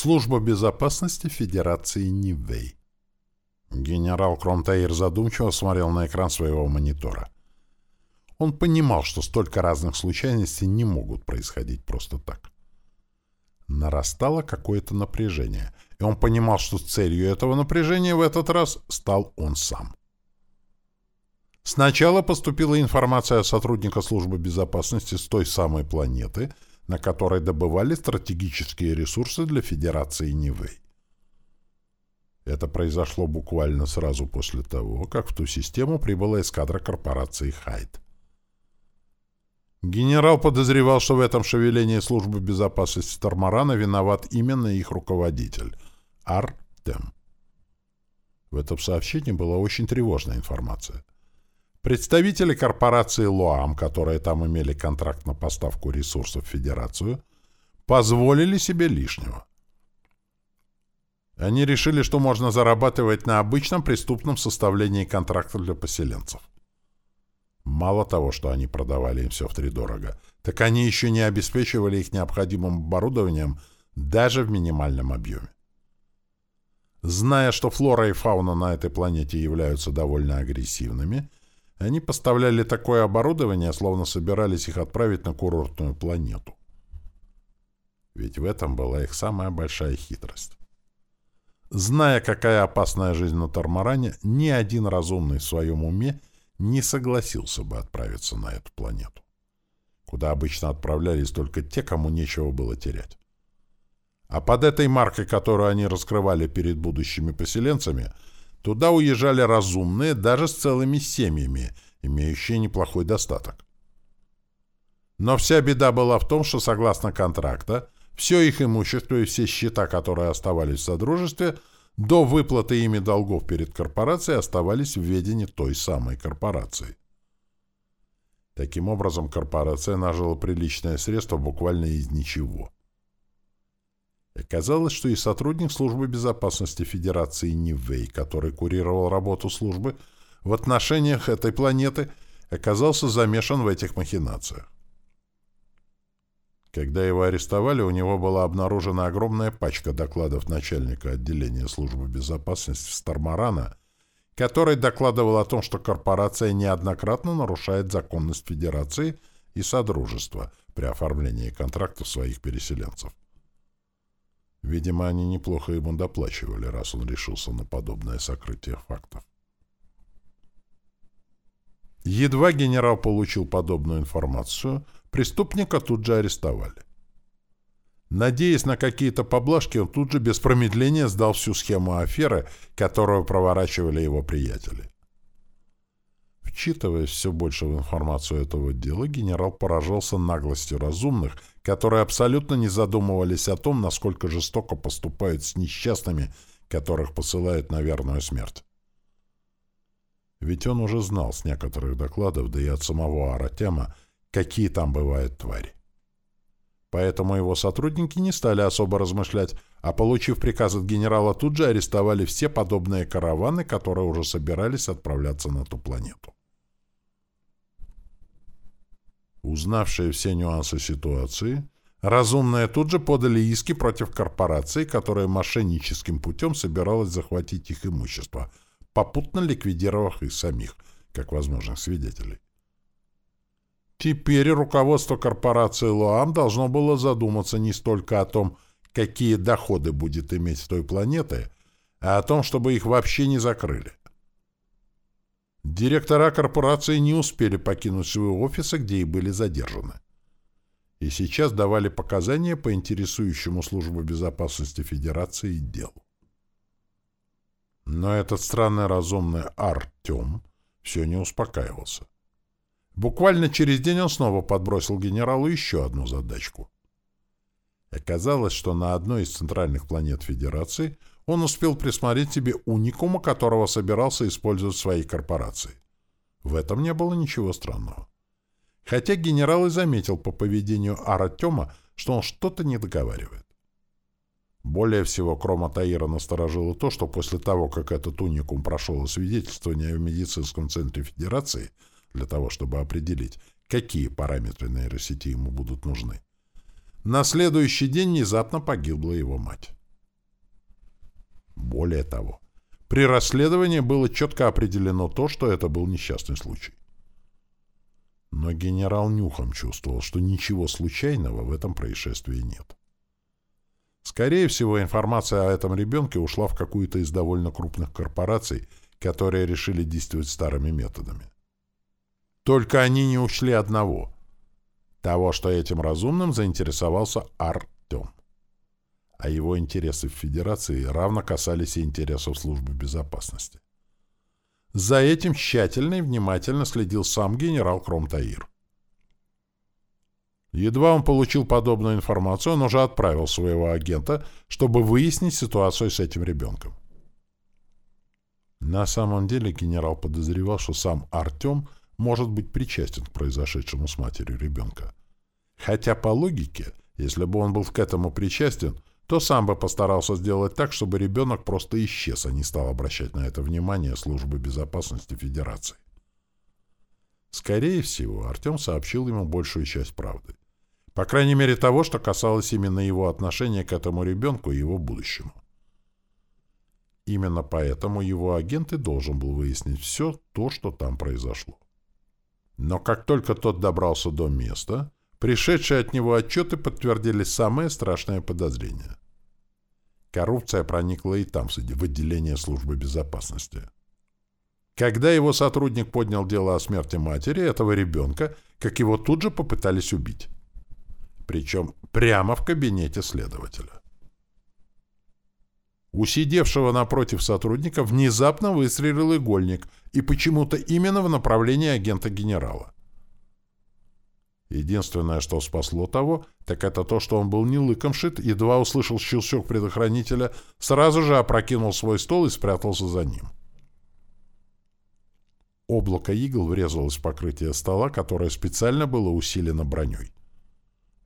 Служба безопасности Федерации Нивэй. Генерал Кромтаир задумчиво смотрел на экран своего монитора. Он понимал, что столько разных случайностей не могут происходить просто так. Нарастало какое-то напряжение, и он понимал, что целью этого напряжения в этот раз стал он сам. Сначала поступила информация о сотрудника службы безопасности с той самой планеты — на которой добывали стратегические ресурсы для Федерации Нивэй. Это произошло буквально сразу после того, как в ту систему прибыла эскадра корпорации «Хайд». Генерал подозревал, что в этом шевелении службы безопасности Тормарана виноват именно их руководитель — Артем. В этом сообщении была очень тревожная информация — Представители корпорации «Луам», которые там имели контракт на поставку ресурсов в Федерацию, позволили себе лишнего. Они решили, что можно зарабатывать на обычном преступном составлении контрактов для поселенцев. Мало того, что они продавали им все втридорого, так они еще не обеспечивали их необходимым оборудованием даже в минимальном объеме. Зная, что флора и фауна на этой планете являются довольно агрессивными, они поставляли такое оборудование, словно собирались их отправить на курортную планету. Ведь в этом была их самая большая хитрость. Зная, какая опасная жизнь на Тормаране, ни один разумный в своем уме не согласился бы отправиться на эту планету, куда обычно отправлялись только те, кому нечего было терять. А под этой маркой, которую они раскрывали перед будущими поселенцами – Туда уезжали разумные даже с целыми семьями, имеющие неплохой достаток. Но вся беда была в том, что, согласно контракта, все их имущество и все счета, которые оставались в Содружестве, до выплаты ими долгов перед корпорацией оставались в ведении той самой корпорации. Таким образом, корпорация нажила приличное средство буквально из ничего. Оказалось, что и сотрудник службы безопасности Федерации Нивэй, который курировал работу службы в отношениях этой планеты, оказался замешан в этих махинациях. Когда его арестовали, у него была обнаружена огромная пачка докладов начальника отделения службы безопасности Стармарана, который докладывал о том, что корпорация неоднократно нарушает законность Федерации и Содружества при оформлении контрактов своих переселенцев. Видимо, они неплохо ему доплачивали, раз он решился на подобное сокрытие фактов. Едва генерал получил подобную информацию, преступника тут же арестовали. Надеясь на какие-то поблажки, он тут же без промедления сдал всю схему аферы, которую проворачивали его приятели. Вчитываясь все больше в информацию этого дела, генерал поражался наглости разумных, которые абсолютно не задумывались о том, насколько жестоко поступают с несчастными, которых посылают на верную смерть. Ведь он уже знал с некоторых докладов, да и от самого Аратема, какие там бывают твари. Поэтому его сотрудники не стали особо размышлять, а, получив приказ от генерала, тут же арестовали все подобные караваны, которые уже собирались отправляться на ту планету. Узнавшие все нюансы ситуации, разумные тут же подали иски против корпорации, которая мошенническим путем собиралась захватить их имущество, попутно ликвидировав их самих, как возможных свидетелей. Теперь руководство корпорации Луам должно было задуматься не столько о том, какие доходы будет иметь с той планеты, а о том, чтобы их вообще не закрыли. Директора корпорации не успели покинуть свои офисы, где и были задержаны. И сейчас давали показания по интересующему службу безопасности Федерации делу. Но этот странный разумный Артем все не успокаивался. Буквально через день он снова подбросил генералу еще одну задачку. Оказалось, что на одной из центральных планет Федерации он успел присмотреть себе уникума, которого собирался использовать в своей корпорации. В этом не было ничего странного. Хотя генерал и заметил по поведению Аратема, что он что-то не договаривает. Более всего Крома Таира насторожило то, что после того, как этот уникум прошел освидетельствование в медицинском центре Федерации для того, чтобы определить, какие параметры нейросети ему будут нужны, на следующий день внезапно погибла его мать. Более того, при расследовании было четко определено то, что это был несчастный случай. Но генерал нюхом чувствовал, что ничего случайного в этом происшествии нет. Скорее всего, информация о этом ребенке ушла в какую-то из довольно крупных корпораций, которые решили действовать старыми методами. Только они не ушли одного — того, что этим разумным заинтересовался Артем. А его интересы в Федерации равно касались и интересов службы безопасности. За этим тщательно и внимательно следил сам генерал Кромтаир. Едва он получил подобную информацию, он уже отправил своего агента, чтобы выяснить ситуацию с этим ребенком. На самом деле генерал подозревал, что сам Артем может быть причастен к произошедшему с матерью ребенка. Хотя по логике, если бы он был к этому причастен, то сам бы постарался сделать так, чтобы ребенок просто исчез, а не стал обращать на это внимание службы безопасности Федерации. Скорее всего, Артем сообщил ему большую часть правды. По крайней мере того, что касалось именно его отношения к этому ребенку и его будущему. Именно поэтому его агент и должен был выяснить все то, что там произошло. Но как только тот добрался до места, Пришедшие от него отчеты подтвердили самые страшные подозрения. Коррупция проникла и там, в отделение службы безопасности. Когда его сотрудник поднял дело о смерти матери этого ребенка, как его тут же попытались убить. Причем прямо в кабинете следователя. У сидевшего напротив сотрудника внезапно выстрелил игольник, и почему-то именно в направлении агента генерала. Единственное, что спасло того, так это то, что он был не лыком шит, едва услышал щелчок предохранителя, сразу же опрокинул свой стол и спрятался за ним. Облако игл врезалось в покрытие стола, которое специально было усилено броней.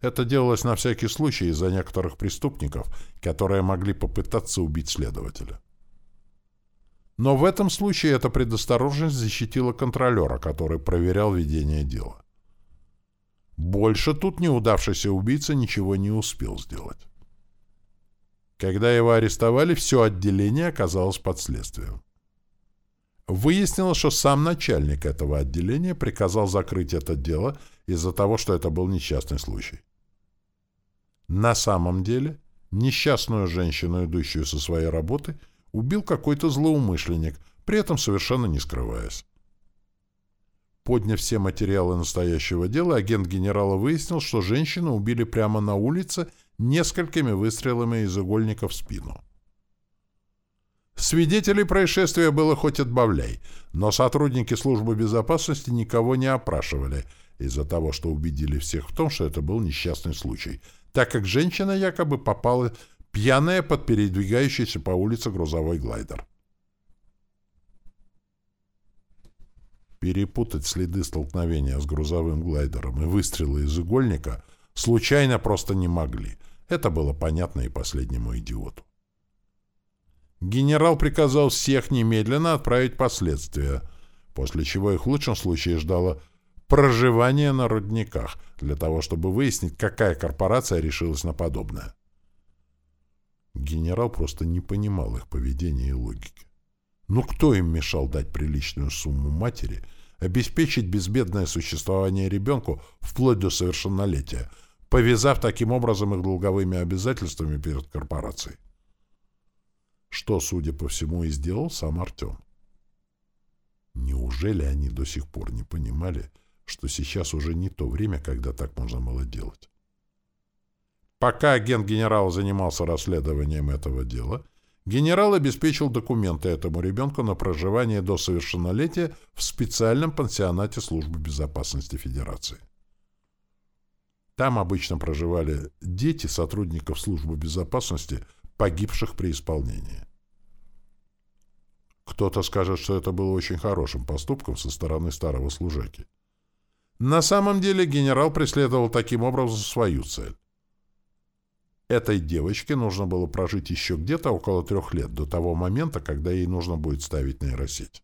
Это делалось на всякий случай из-за некоторых преступников, которые могли попытаться убить следователя. Но в этом случае эта предосторожность защитила контролера, который проверял ведение дела. Больше тут неудавшийся убийца ничего не успел сделать. Когда его арестовали, все отделение оказалось под следствием. Выяснилось, что сам начальник этого отделения приказал закрыть это дело из-за того, что это был несчастный случай. На самом деле, несчастную женщину, идущую со своей работы, убил какой-то злоумышленник, при этом совершенно не скрываясь. Подняв все материалы настоящего дела, агент генерала выяснил, что женщину убили прямо на улице несколькими выстрелами из игольника в спину. Свидетелей происшествия было хоть отбавляй, но сотрудники службы безопасности никого не опрашивали из-за того, что убедили всех в том, что это был несчастный случай, так как женщина якобы попала пьяная под передвигающийся по улице грузовой глайдер. Перепутать следы столкновения с грузовым глайдером и выстрелы из игольника случайно просто не могли. Это было понятно и последнему идиоту. Генерал приказал всех немедленно отправить последствия, после чего их в лучшем случае ждало проживание на рудниках, для того, чтобы выяснить, какая корпорация решилась на подобное. Генерал просто не понимал их поведения и логики. Ну кто им мешал дать приличную сумму матери, обеспечить безбедное существование ребенку вплоть до совершеннолетия, повязав таким образом их долговыми обязательствами перед корпорацией? Что, судя по всему, и сделал сам Артем. Неужели они до сих пор не понимали, что сейчас уже не то время, когда так можно было делать? Пока агент генерала занимался расследованием этого дела, Генерал обеспечил документы этому ребенку на проживание до совершеннолетия в специальном пансионате Службы безопасности Федерации. Там обычно проживали дети сотрудников Службы безопасности, погибших при исполнении. Кто-то скажет, что это было очень хорошим поступком со стороны старого служаки. На самом деле генерал преследовал таким образом свою цель. Этой девочке нужно было прожить еще где-то около трех лет, до того момента, когда ей нужно будет ставить нейросеть.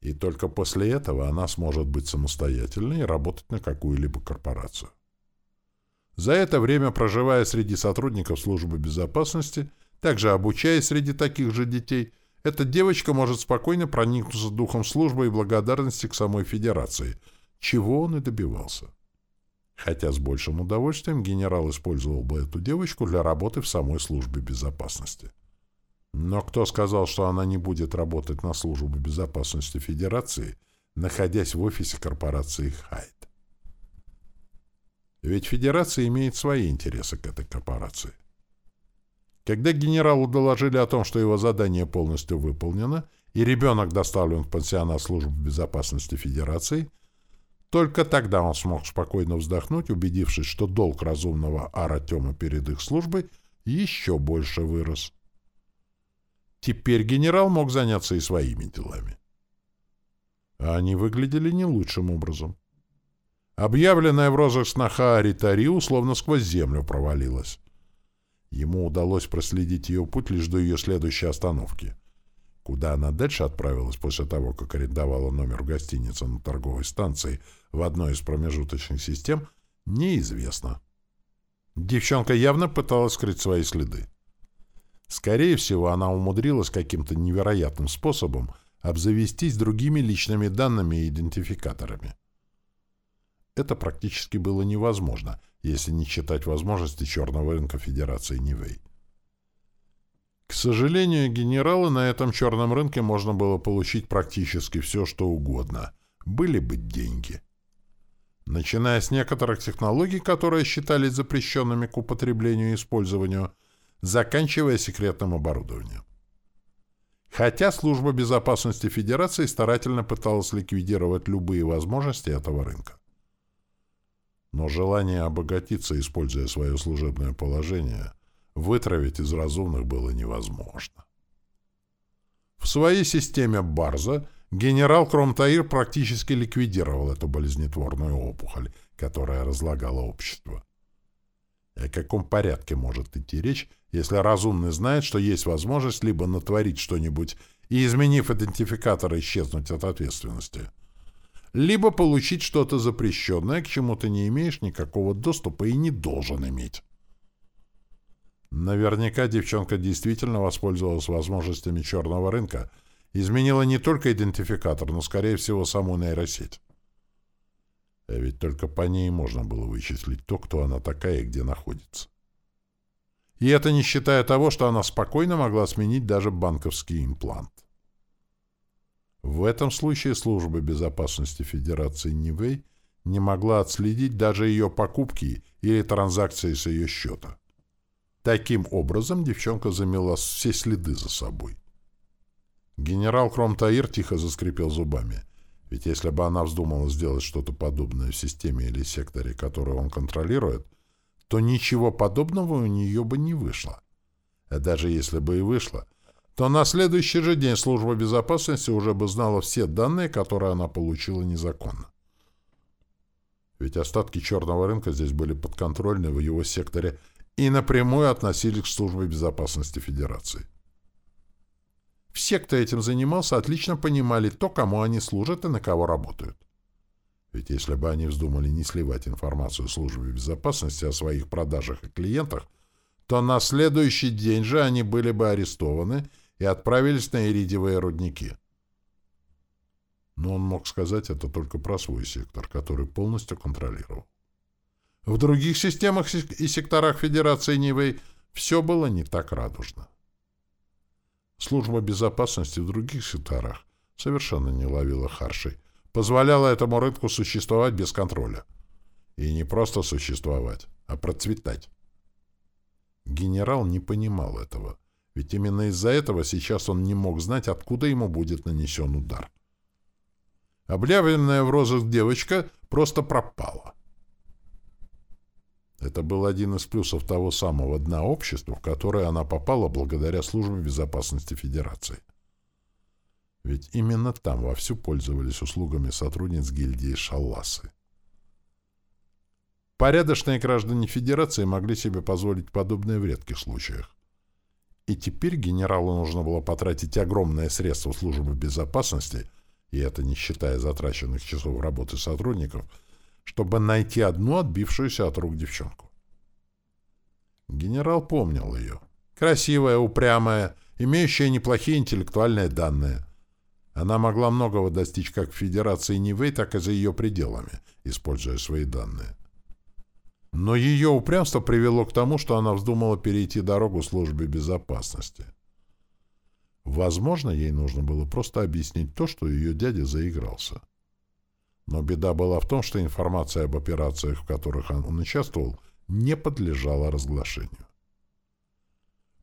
И только после этого она сможет быть самостоятельной и работать на какую-либо корпорацию. За это время, проживая среди сотрудников службы безопасности, Также обучаясь среди таких же детей, эта девочка может спокойно проникнуться духом службы и благодарности к самой Федерации, чего он и добивался. Хотя с большим удовольствием генерал использовал бы эту девочку для работы в самой службе безопасности. Но кто сказал, что она не будет работать на службу безопасности Федерации, находясь в офисе корпорации Хайд? Ведь Федерация имеет свои интересы к этой корпорации. Когда генералу доложили о том, что его задание полностью выполнено, и ребенок доставлен в пансионат службы безопасности Федерации, только тогда он смог спокойно вздохнуть, убедившись, что долг разумного Аратема перед их службой еще больше вырос. Теперь генерал мог заняться и своими делами. А они выглядели не лучшим образом. Объявленная в розыск сноха Аритари условно сквозь землю провалилась. Ему удалось проследить ее путь лишь до ее следующей остановки. Куда она дальше отправилась после того, как арендовала номер в гостинице на торговой станции в одной из промежуточных систем, неизвестно. Девчонка явно пыталась скрыть свои следы. Скорее всего, она умудрилась каким-то невероятным способом обзавестись другими личными данными и идентификаторами. Это практически было невозможно, если не считать возможности черного рынка Федерации Нивэй. К сожалению, генералы на этом черном рынке можно было получить практически все, что угодно. Были бы деньги. Начиная с некоторых технологий, которые считались запрещенными к употреблению и использованию, заканчивая секретным оборудованием. Хотя Служба безопасности Федерации старательно пыталась ликвидировать любые возможности этого рынка но желание обогатиться, используя свое служебное положение, вытравить из разумных было невозможно. В своей системе Барза генерал Кромтаир практически ликвидировал эту болезнетворную опухоль, которая разлагала общество. О каком порядке может идти речь, если разумный знает, что есть возможность либо натворить что-нибудь и, изменив идентификатор, исчезнуть от ответственности – либо получить что-то запрещенное, к чему ты не имеешь никакого доступа и не должен иметь. Наверняка девчонка действительно воспользовалась возможностями черного рынка, изменила не только идентификатор, но, скорее всего, саму нейросеть. А ведь только по ней можно было вычислить то, кто она такая и где находится. И это не считая того, что она спокойно могла сменить даже банковский имплант. В этом случае служба безопасности Федерации Нивэй не могла отследить даже ее покупки или транзакции с ее счета. Таким образом девчонка замела все следы за собой. Генерал Кромтаир тихо заскрипел зубами. Ведь если бы она вздумала сделать что-то подобное в системе или секторе, который он контролирует, то ничего подобного у нее бы не вышло. А даже если бы и вышло — то на следующий же день служба безопасности уже бы знала все данные, которые она получила незаконно. Ведь остатки черного рынка здесь были подконтрольны в его секторе и напрямую относились к службе безопасности Федерации. Все, кто этим занимался, отлично понимали то, кому они служат и на кого работают. Ведь если бы они вздумали не сливать информацию службе безопасности о своих продажах и клиентах, то на следующий день же они были бы арестованы и отправились на иридиевые рудники. Но он мог сказать это только про свой сектор, который полностью контролировал. В других системах и секторах Федерации Нивэй все было не так радужно. Служба безопасности в других секторах совершенно не ловила харшей, позволяла этому рынку существовать без контроля. И не просто существовать, а процветать. Генерал не понимал этого ведь именно из-за этого сейчас он не мог знать, откуда ему будет нанесен удар. Объявленная в розыск девочка просто пропала. Это был один из плюсов того самого дна общества, в которое она попала благодаря службе безопасности Федерации. Ведь именно там вовсю пользовались услугами сотрудниц гильдии Шалласы. Порядочные граждане Федерации могли себе позволить подобное в редких случаях. И теперь генералу нужно было потратить огромное средство службы безопасности, и это не считая затраченных часов работы сотрудников, чтобы найти одну отбившуюся от рук девчонку. Генерал помнил ее. Красивая, упрямая, имеющая неплохие интеллектуальные данные. Она могла многого достичь как в Федерации Нивэй, так и за ее пределами, используя свои данные. Но ее упрямство привело к тому, что она вздумала перейти дорогу службе безопасности. Возможно, ей нужно было просто объяснить то, что ее дядя заигрался. Но беда была в том, что информация об операциях, в которых он участвовал, не подлежала разглашению.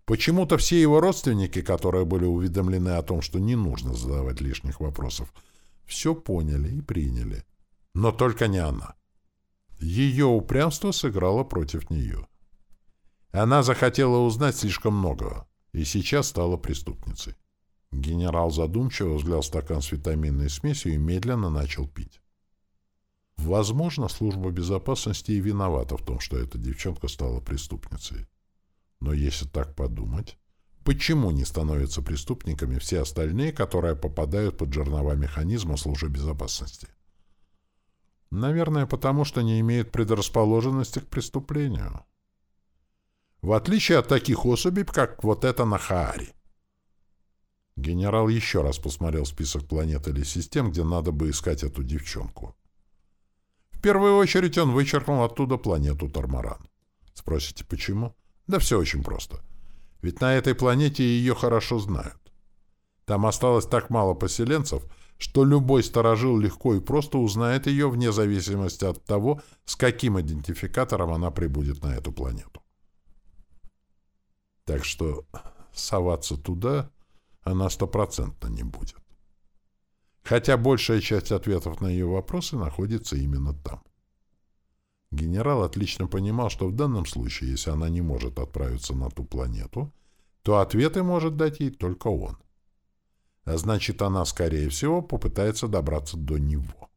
Почему-то все его родственники, которые были уведомлены о том, что не нужно задавать лишних вопросов, все поняли и приняли. Но только не она. Ее упрямство сыграло против нее. Она захотела узнать слишком многого, и сейчас стала преступницей. Генерал задумчиво взглял стакан с витаминной смесью и медленно начал пить. Возможно, служба безопасности и виновата в том, что эта девчонка стала преступницей. Но если так подумать, почему не становятся преступниками все остальные, которые попадают под жернова механизма службы безопасности? Наверное, потому что не имеют предрасположенности к преступлению. В отличие от таких особей, как вот эта Нахаари. Генерал еще раз посмотрел список планет или систем, где надо бы искать эту девчонку. Первую очередь он вычеркнул оттуда планету Тормаран. Спросите, почему? Да все очень просто. Ведь на этой планете ее хорошо знают. Там осталось так мало поселенцев, что любой сторожил легко и просто узнает ее вне зависимости от того, с каким идентификатором она прибудет на эту планету. Так что соваться туда она стопроцентно не будет. Хотя большая часть ответов на ее вопросы находится именно там. Генерал отлично понимал, что в данном случае, если она не может отправиться на ту планету, то ответы может дать ей только он. А значит, она, скорее всего, попытается добраться до него.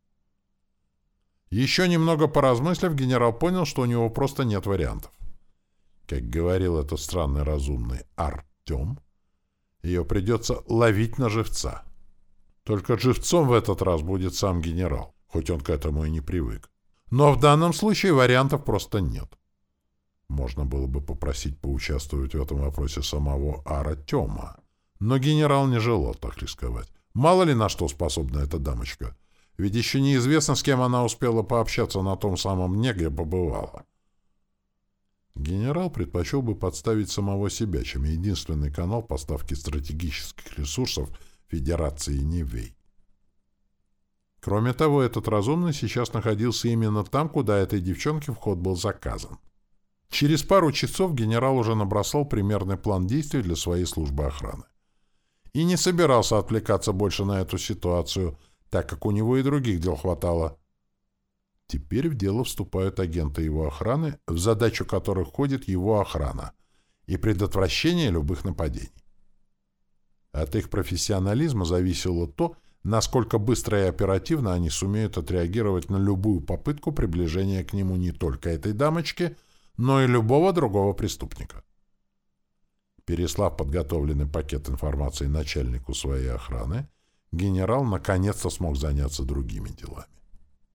Еще немного поразмыслив, генерал понял, что у него просто нет вариантов. Как говорил этот странный разумный Артем, ее придется ловить на живца. Только живцом в этот раз будет сам генерал, хоть он к этому и не привык. Но в данном случае вариантов просто нет. Можно было бы попросить поучаствовать в этом вопросе самого Артема. Но генерал не желал так рисковать. Мало ли на что способна эта дамочка. Ведь еще неизвестно, с кем она успела пообщаться на том самом дне, где побывала. Генерал предпочел бы подставить самого себя, чем единственный канал поставки стратегических ресурсов Федерации Нивей. Кроме того, этот разумный сейчас находился именно там, куда этой девчонке вход был заказан. Через пару часов генерал уже набросал примерный план действий для своей службы охраны. И не собирался отвлекаться больше на эту ситуацию, так как у него и других дел хватало. Теперь в дело вступают агенты его охраны, в задачу которых входит его охрана и предотвращение любых нападений. От их профессионализма зависело то, насколько быстро и оперативно они сумеют отреагировать на любую попытку приближения к нему не только этой дамочки, но и любого другого преступника. Переслав подготовленный пакет информации начальнику своей охраны, генерал наконец-то смог заняться другими делами.